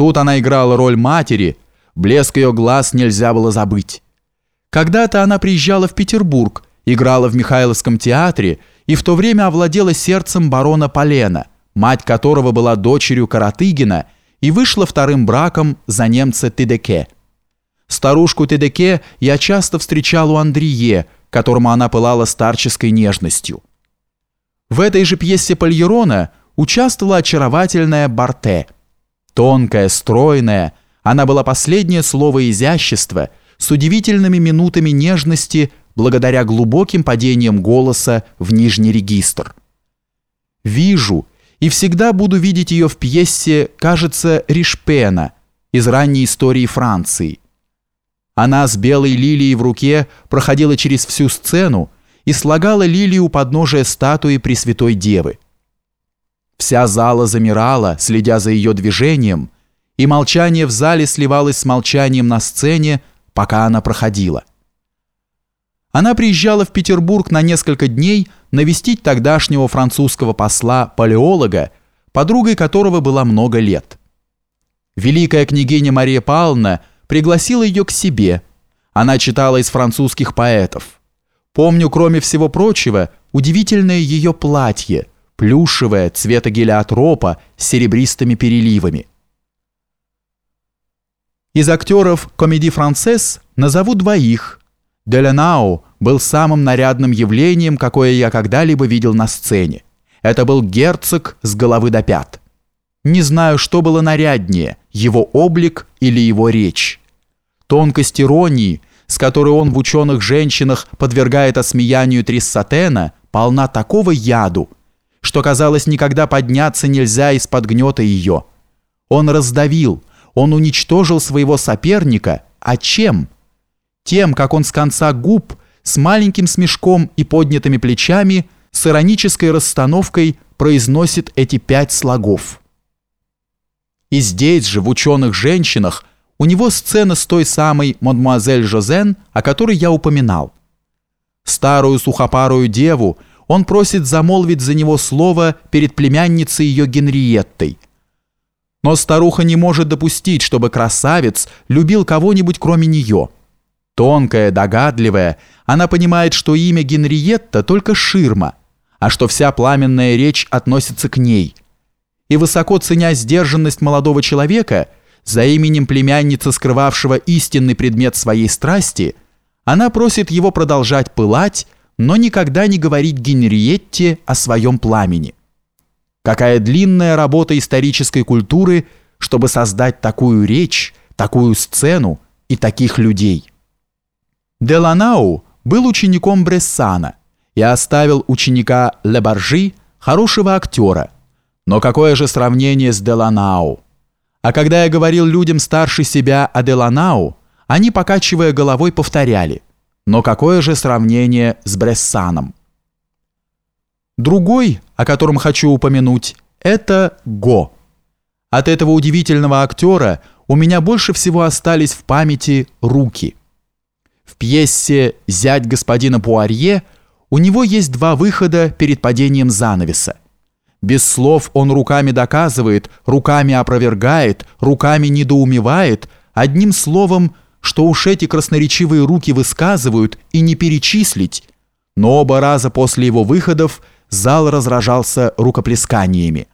Тут она играла роль матери, блеск ее глаз нельзя было забыть. Когда-то она приезжала в Петербург, играла в Михайловском театре и в то время овладела сердцем барона Полена, мать которого была дочерью Каратыгина и вышла вторым браком за немца Тедеке. Старушку Тедеке я часто встречал у Андрие, которому она пылала старческой нежностью. В этой же пьесе Польерона участвовала очаровательная Барте. Тонкая, стройная, она была последнее слово изящества, с удивительными минутами нежности благодаря глубоким падениям голоса в нижний регистр. Вижу и всегда буду видеть ее в пьесе, кажется, Ришпена из ранней истории Франции. Она с белой лилией в руке проходила через всю сцену и слагала лилию у подножия статуи Пресвятой Девы. Вся зала замирала, следя за ее движением, и молчание в зале сливалось с молчанием на сцене, пока она проходила. Она приезжала в Петербург на несколько дней навестить тогдашнего французского посла-палеолога, подругой которого было много лет. Великая княгиня Мария Павловна пригласила ее к себе. Она читала из французских поэтов. Помню, кроме всего прочего, удивительное ее платье, плюшевое, цвета гелиотропа, с серебристыми переливами. Из актеров «Комедий францесс» назову двоих. Деленау был самым нарядным явлением, какое я когда-либо видел на сцене. Это был герцог с головы до пят. Не знаю, что было наряднее, его облик или его речь. Тонкость иронии, с которой он в ученых женщинах подвергает осмеянию Триссатена, полна такого яду, что, казалось, никогда подняться нельзя из-под гнета ее. Он раздавил, он уничтожил своего соперника, а чем? Тем, как он с конца губ, с маленьким смешком и поднятыми плечами, с иронической расстановкой произносит эти пять слогов. И здесь же, в ученых женщинах, у него сцена с той самой мадемуазель Жозен, о которой я упоминал. Старую сухопарую деву он просит замолвить за него слово перед племянницей ее Генриеттой – но старуха не может допустить, чтобы красавец любил кого-нибудь кроме нее. Тонкая, догадливая, она понимает, что имя Генриетта только ширма, а что вся пламенная речь относится к ней. И высоко ценя сдержанность молодого человека, за именем племянницы, скрывавшего истинный предмет своей страсти, она просит его продолжать пылать, но никогда не говорить Генриетте о своем пламени. Какая длинная работа исторической культуры, чтобы создать такую речь, такую сцену и таких людей. Деланау был учеником Брессана и оставил ученика Лебаржи, хорошего актера. Но какое же сравнение с Деланау? А когда я говорил людям старше себя о Деланау, они, покачивая головой, повторяли. Но какое же сравнение с Брессаном? Другой, о котором хочу упомянуть, это Го. От этого удивительного актера у меня больше всего остались в памяти руки. В пьесе «Зять господина Пуарье» у него есть два выхода перед падением занавеса. Без слов он руками доказывает, руками опровергает, руками недоумевает, одним словом, что уж эти красноречивые руки высказывают и не перечислить, но оба раза после его выходов зал разражался рукоплесканиями.